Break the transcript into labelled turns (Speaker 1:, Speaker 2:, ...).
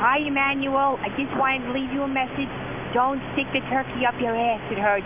Speaker 1: Hi, Emmanuel. I just wanted to leave you a message. Don't stick the turkey up your ass. It hurts.